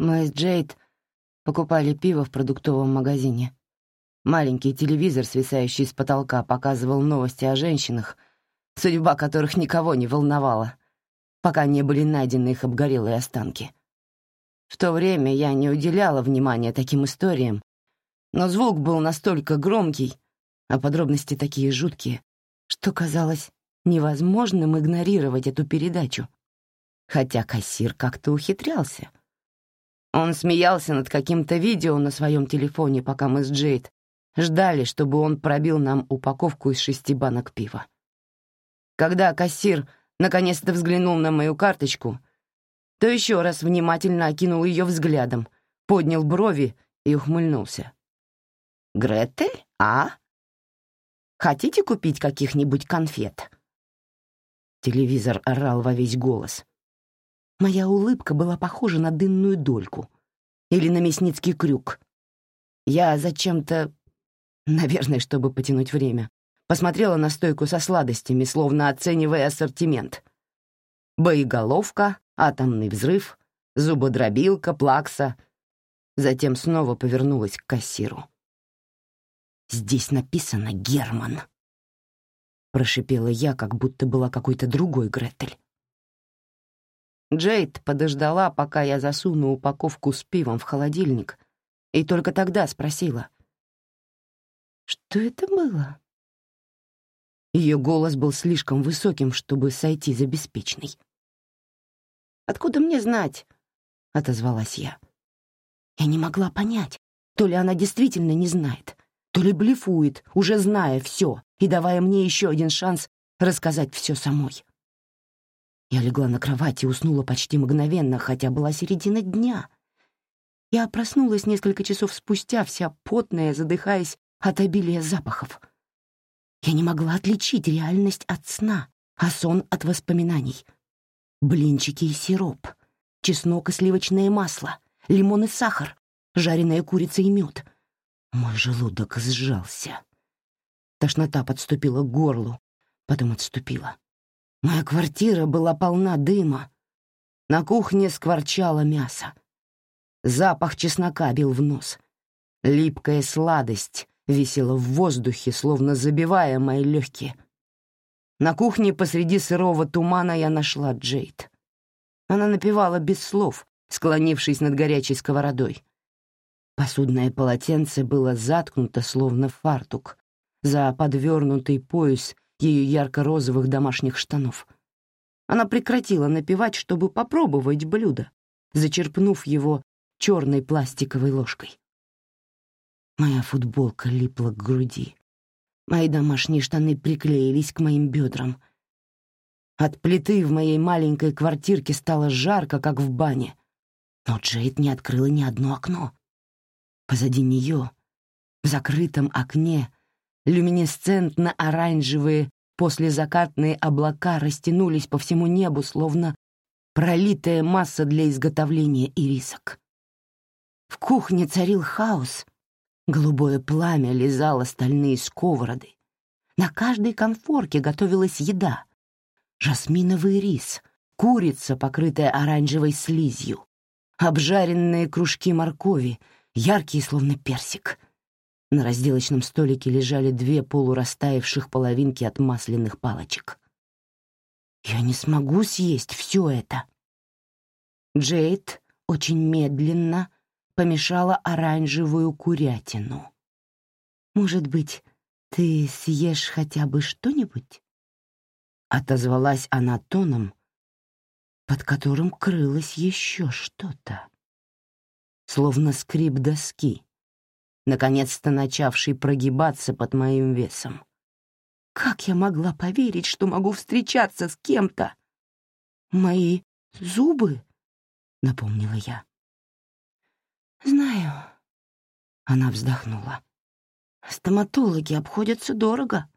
Мы с Джейд покупали пиво в продуктовом магазине. Маленький телевизор, свисающий с потолка, показывал новости о женщинах, судьба которых никого не волновала, пока не были найдены их обгорелые останки. В то время я не уделяла внимания таким историям, но звук был настолько громкий, а подробности такие жуткие, что казалось невозможным игнорировать эту передачу. Хотя кассир как-то ухитрялся. Он смеялся над каким-то видео на своем телефоне, пока мы с Джейд ждали, чтобы он пробил нам упаковку из шести банок пива. Когда кассир наконец-то взглянул на мою карточку, то еще раз внимательно окинул ее взглядом, поднял брови и ухмыльнулся. «Гретель, а? Хотите купить каких-нибудь конфет?» Телевизор орал во весь голос. Моя улыбка была похожа на дынную дольку или на мясницкий крюк. Я зачем-то, наверное, чтобы потянуть время, посмотрела на стойку со сладостями, словно оценивая ассортимент. Боеголовка, атомный взрыв, зубодробилка, плакса. Затем снова повернулась к кассиру. «Здесь написано «Герман», — прошипела я, как будто была какой-то другой Гретель. Джейд подождала, пока я засуну упаковку с пивом в холодильник, и только тогда спросила. «Что это было?» Ее голос был слишком высоким, чтобы сойти за беспечный. «Откуда мне знать?» — отозвалась я. Я не могла понять, то ли она действительно не знает, то ли блефует, уже зная все и давая мне еще один шанс рассказать все самой. Я легла на кровать и уснула почти мгновенно, хотя была середина дня. Я проснулась несколько часов спустя, вся потная, задыхаясь от обилия запахов. Я не могла отличить реальность от сна, а сон от воспоминаний. Блинчики и сироп, чеснок и сливочное масло, лимон и сахар, жареная курица и мед. Мой желудок сжался. Тошнота подступила к горлу, потом отступила. Моя квартира была полна дыма. На кухне скворчало мясо. Запах чеснока бил в нос. Липкая сладость висела в воздухе, словно забивая мои легкие. На кухне посреди сырого тумана я нашла Джейд. Она напевала без слов, склонившись над горячей сковородой. Посудное полотенце было заткнуто, словно фартук, за подвернутый пояс ее ярко-розовых домашних штанов. Она прекратила напевать, чтобы попробовать блюдо, зачерпнув его черной пластиковой ложкой. Моя футболка липла к груди. Мои домашние штаны приклеились к моим бедрам. От плиты в моей маленькой квартирке стало жарко, как в бане. Но Джейд не открыла ни одно окно. Позади нее, в закрытом окне, люминесцентно-оранжевые послезакатные облака растянулись по всему небу, словно пролитая масса для изготовления ирисок. В кухне царил хаос. Голубое пламя лизало стальные сковороды. На каждой конфорке готовилась еда. Жасминовый рис, курица, покрытая оранжевой слизью, обжаренные кружки моркови, яркие, словно персик — на разделочном столике лежали две полурастаявших половинки от масляных палочек. «Я не смогу съесть все это!» Джейд очень медленно помешала оранжевую курятину. «Может быть, ты съешь хотя бы что-нибудь?» Отозвалась она тоном, под которым крылось еще что-то. Словно скрип доски, наконец-то начавший прогибаться под моим весом. Как я могла поверить, что могу встречаться с кем-то? Мои зубы, напомнила я. Знаю. Она вздохнула. Стоматологи обходятся дорого.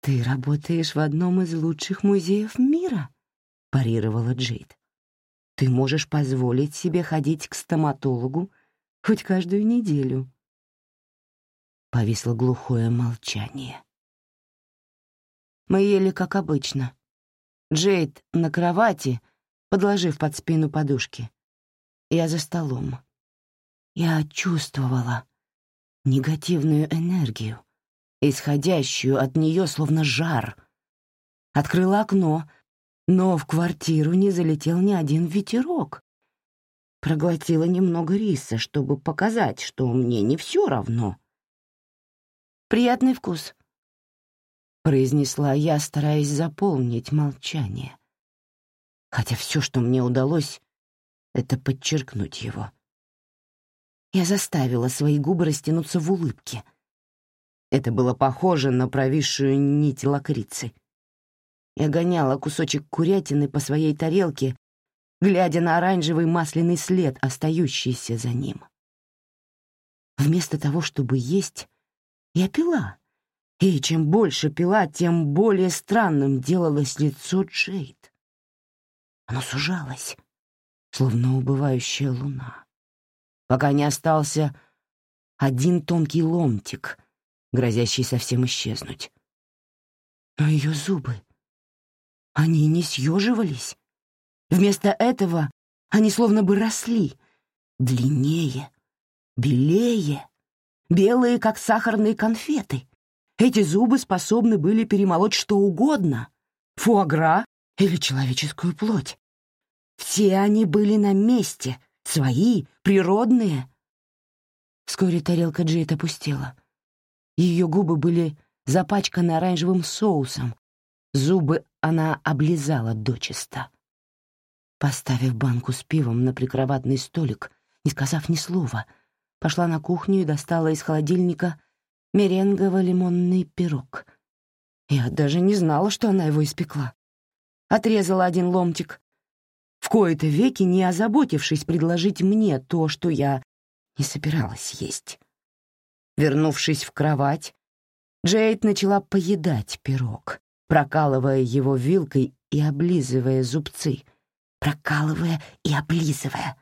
Ты работаешь в одном из лучших музеев мира, парировала Джейд. Ты можешь позволить себе ходить к стоматологу Хоть каждую неделю. Повисло глухое молчание. Мы ели как обычно. Джейд на кровати, подложив под спину подушки. Я за столом. Я чувствовала негативную энергию, исходящую от нее словно жар. Открыла окно, но в квартиру не залетел ни один ветерок. Проглотила немного риса, чтобы показать, что мне не все равно. «Приятный вкус», — произнесла я, стараясь заполнить молчание. Хотя все, что мне удалось, — это подчеркнуть его. Я заставила свои губы растянуться в улыбке. Это было похоже на провисшую нить лакрицы. Я гоняла кусочек курятины по своей тарелке, глядя на оранжевый масляный след, остающийся за ним. Вместо того, чтобы есть, я пила. И чем больше пила, тем более странным делалось лицо Джейд. Оно сужалось, словно убывающая луна пока не остался один тонкий ломтик, грозящий совсем исчезнуть. Но ее зубы, они не съеживались. Вместо этого они словно бы росли, длиннее, белее, белые, как сахарные конфеты. Эти зубы способны были перемолоть что угодно — фуагра или человеческую плоть. Все они были на месте, Свои, природные. Вскоре тарелка Джейд опустела. Ее губы были запачканы оранжевым соусом. Зубы она облизала дочисто. Поставив банку с пивом на прикроватный столик, не сказав ни слова, пошла на кухню и достала из холодильника меренгово-лимонный пирог. Я даже не знала, что она его испекла. Отрезала один ломтик, в кои-то веки не озаботившись предложить мне то, что я не собиралась есть. Вернувшись в кровать, Джейд начала поедать пирог, прокалывая его вилкой и облизывая зубцы, прокалывая и облизывая.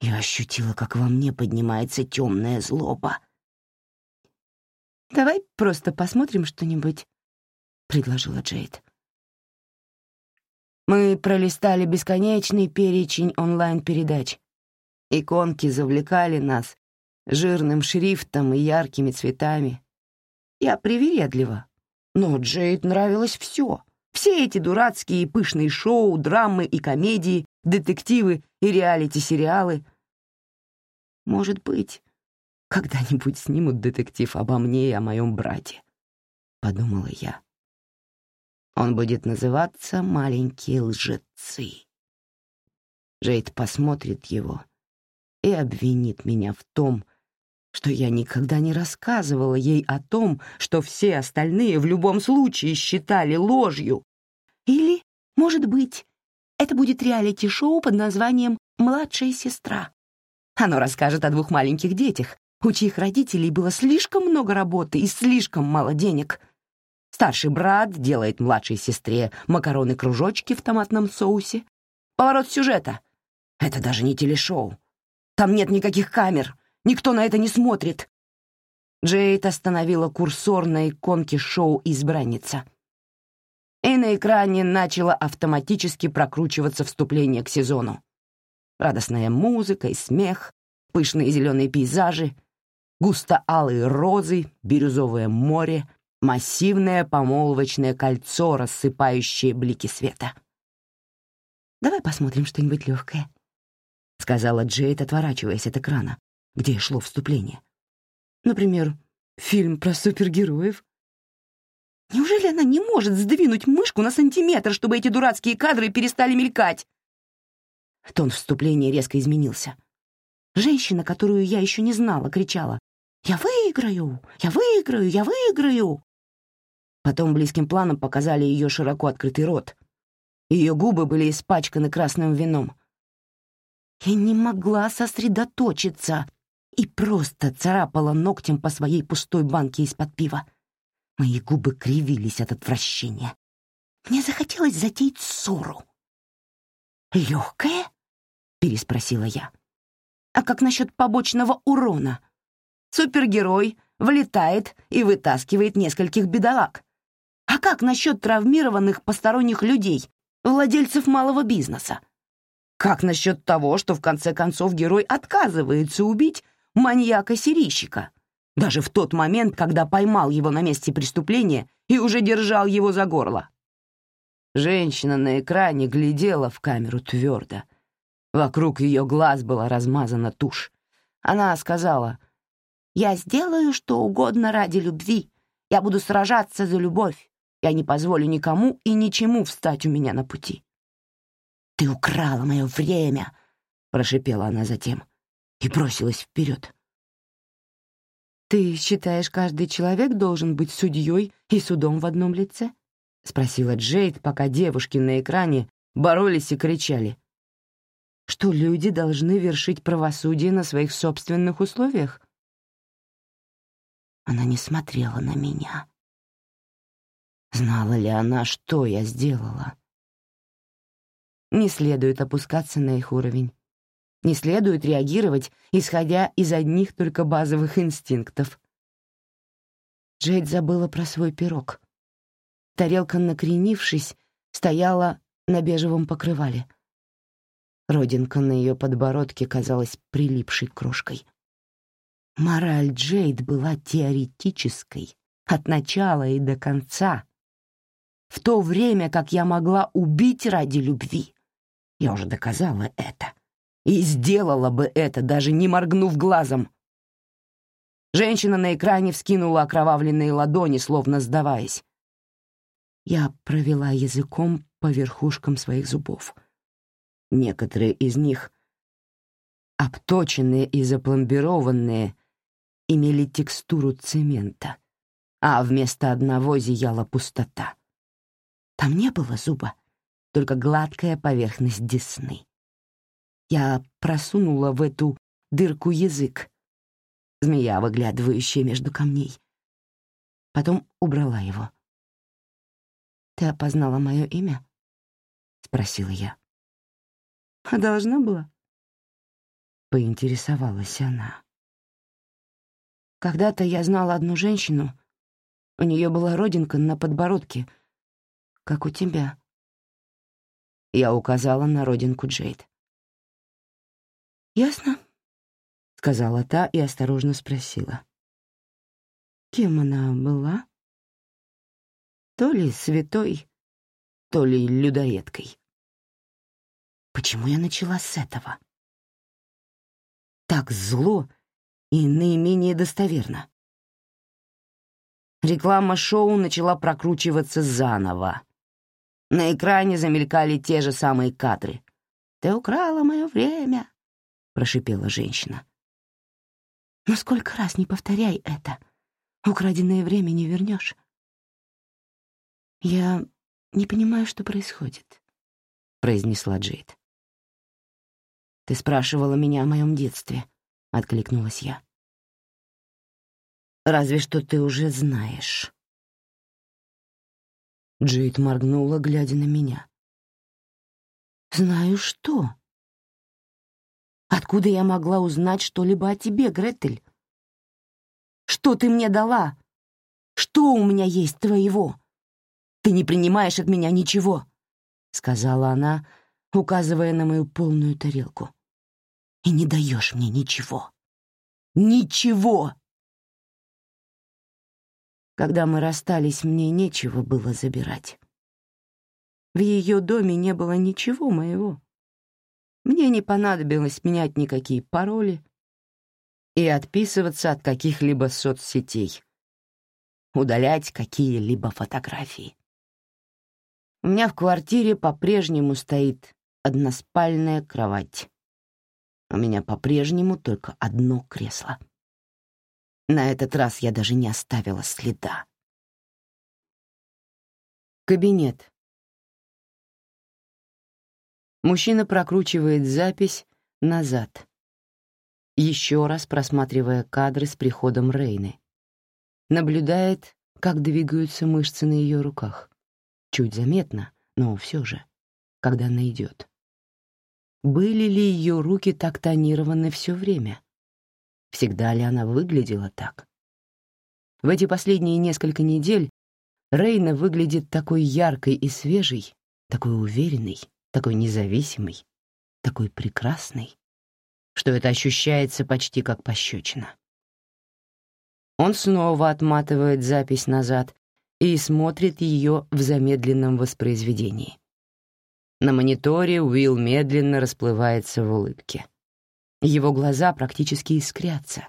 Я ощутила, как во мне поднимается темная злоба. «Давай просто посмотрим что-нибудь», — предложила Джейд. Мы пролистали бесконечный перечень онлайн-передач. Иконки завлекали нас жирным шрифтом и яркими цветами. Я привередлива, но Джейд нравилось все. Все эти дурацкие и пышные шоу, драмы и комедии, детективы и реалити-сериалы. Может быть, когда-нибудь снимут детектив обо мне и о моем брате, — подумала я. Он будет называться «Маленькие лжецы». Джейд посмотрит его и обвинит меня в том, что я никогда не рассказывала ей о том, что все остальные в любом случае считали ложью. Или, может быть, это будет реалити-шоу под названием «Младшая сестра». Оно расскажет о двух маленьких детях, у чьих родителей было слишком много работы и слишком мало денег — Старший брат делает младшей сестре макароны-кружочки в томатном соусе. Поворот сюжета. Это даже не телешоу. Там нет никаких камер. Никто на это не смотрит. Джейд остановила курсор на иконке шоу «Избранница». И на экране начало автоматически прокручиваться вступление к сезону. Радостная музыка и смех, пышные зеленые пейзажи, густо-алые розы, бирюзовое море — массивное помолвочное кольцо, рассыпающее блики света. «Давай посмотрим что-нибудь легкое», — сказала Джейд, отворачиваясь от экрана, где шло вступление. «Например, фильм про супергероев». Неужели она не может сдвинуть мышку на сантиметр, чтобы эти дурацкие кадры перестали мелькать? Тон вступления резко изменился. Женщина, которую я еще не знала, кричала «Я выиграю! Я выиграю! Я выиграю!» Потом близким планом показали ее широко открытый рот. Ее губы были испачканы красным вином. Я не могла сосредоточиться и просто царапала ногтем по своей пустой банке из-под пива. Мои губы кривились от отвращения. Мне захотелось затеять ссору. «Легкое?» — переспросила я. «А как насчет побочного урона? Супергерой влетает и вытаскивает нескольких бедолаг. А как насчет травмированных посторонних людей, владельцев малого бизнеса? Как насчет того, что в конце концов герой отказывается убить маньяка-серийщика, даже в тот момент, когда поймал его на месте преступления и уже держал его за горло? Женщина на экране глядела в камеру твердо. Вокруг ее глаз была размазана тушь. Она сказала, «Я сделаю что угодно ради любви. Я буду сражаться за любовь. Я не позволю никому и ничему встать у меня на пути». «Ты украла мое время!» — прошипела она затем и бросилась вперед. «Ты считаешь, каждый человек должен быть судьей и судом в одном лице?» — спросила Джейд, пока девушки на экране боролись и кричали. «Что люди должны вершить правосудие на своих собственных условиях?» Она не смотрела на меня. Знала ли она, что я сделала? Не следует опускаться на их уровень. Не следует реагировать, исходя из одних только базовых инстинктов. Джейд забыла про свой пирог. Тарелка, накренившись, стояла на бежевом покрывале. Родинка на ее подбородке казалась прилипшей крошкой. Мораль Джейд была теоретической, от начала и до конца. В то время как я могла убить ради любви, я уже доказала это. И сделала бы это, даже не моргнув глазом. Женщина на экране вскинула окровавленные ладони, словно сдаваясь. Я провела языком по верхушкам своих зубов. Некоторые из них, обточенные и запломбированные, имели текстуру цемента, а вместо одного зияла пустота. Там не было зуба, только гладкая поверхность десны. Я просунула в эту дырку язык, змея, выглядывающая между камней. Потом убрала его. «Ты опознала мое имя?» — спросила я. «А должна была?» — поинтересовалась она. Когда-то я знала одну женщину. У нее была родинка на подбородке, как у тебя. Я указала на родинку Джейд. «Ясно», — сказала та и осторожно спросила. «Кем она была?» То ли святой, то ли людоедкой. Почему я начала с этого? Так зло и наименее достоверно. Реклама шоу начала прокручиваться заново. На экране замелькали те же самые кадры. «Ты украла мое время», — прошипела женщина. «Но сколько раз не повторяй это. Украденное время не вернешь». «Я не понимаю, что происходит», — произнесла Джейд. «Ты спрашивала меня о моем детстве», — откликнулась я. «Разве что ты уже знаешь». Джейд моргнула, глядя на меня. «Знаю что?» «Откуда я могла узнать что-либо о тебе, Гретель? Что ты мне дала? Что у меня есть твоего? Ты не принимаешь от меня ничего», — сказала она, указывая на мою полную тарелку и не даешь мне ничего. Ничего! Когда мы расстались, мне нечего было забирать. В ее доме не было ничего моего. Мне не понадобилось менять никакие пароли и отписываться от каких-либо соцсетей, удалять какие-либо фотографии. У меня в квартире по-прежнему стоит односпальная кровать. У меня по-прежнему только одно кресло. На этот раз я даже не оставила следа. Кабинет. Мужчина прокручивает запись назад, еще раз просматривая кадры с приходом Рейны. Наблюдает, как двигаются мышцы на ее руках. Чуть заметно, но все же, когда она идет. Были ли ее руки так тонированы все время? Всегда ли она выглядела так? В эти последние несколько недель Рейна выглядит такой яркой и свежей, такой уверенной, такой независимой. такой прекрасной, что это ощущается почти как пощечина. Он снова отматывает запись назад и смотрит ее в замедленном воспроизведении. На мониторе Уилл медленно расплывается в улыбке. Его глаза практически искрятся.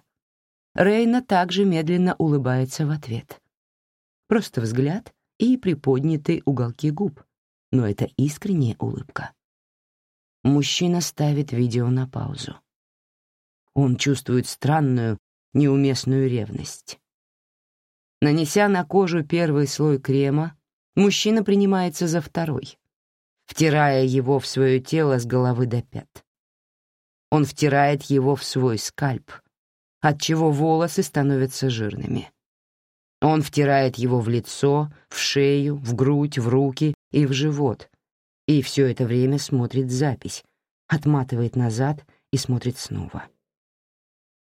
Рейна также медленно улыбается в ответ. Просто взгляд и приподнятые уголки губ, но это искренняя улыбка. Мужчина ставит видео на паузу. Он чувствует странную, неуместную ревность. Нанеся на кожу первый слой крема, мужчина принимается за второй, втирая его в свое тело с головы до пят. Он втирает его в свой скальп, отчего волосы становятся жирными. Он втирает его в лицо, в шею, в грудь, в руки и в живот, и все это время смотрит запись, отматывает назад и смотрит снова.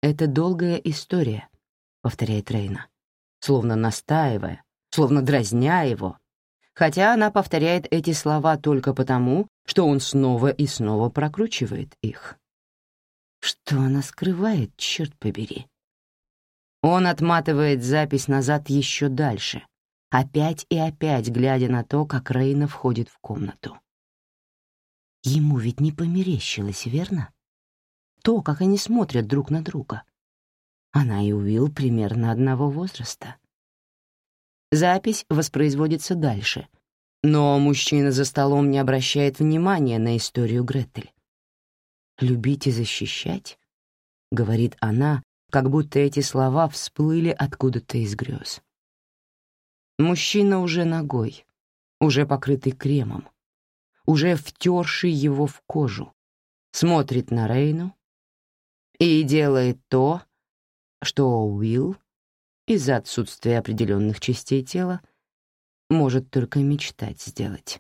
«Это долгая история», — повторяет Рейна, словно настаивая, словно дразня его, хотя она повторяет эти слова только потому, что он снова и снова прокручивает их. Что она скрывает, черт побери? Он отматывает запись назад еще дальше, опять и опять глядя на то, как Рейна входит в комнату. Ему ведь не померещилось, верно? То, как они смотрят друг на друга. Она и Уилл примерно одного возраста. Запись воспроизводится дальше, но мужчина за столом не обращает внимания на историю Гретель любить и защищать?» — говорит она, как будто эти слова всплыли откуда-то из грез. Мужчина уже ногой, уже покрытый кремом, уже втерший его в кожу, смотрит на Рейну и делает то, что Уилл, из-за отсутствия определенных частей тела, может только мечтать сделать.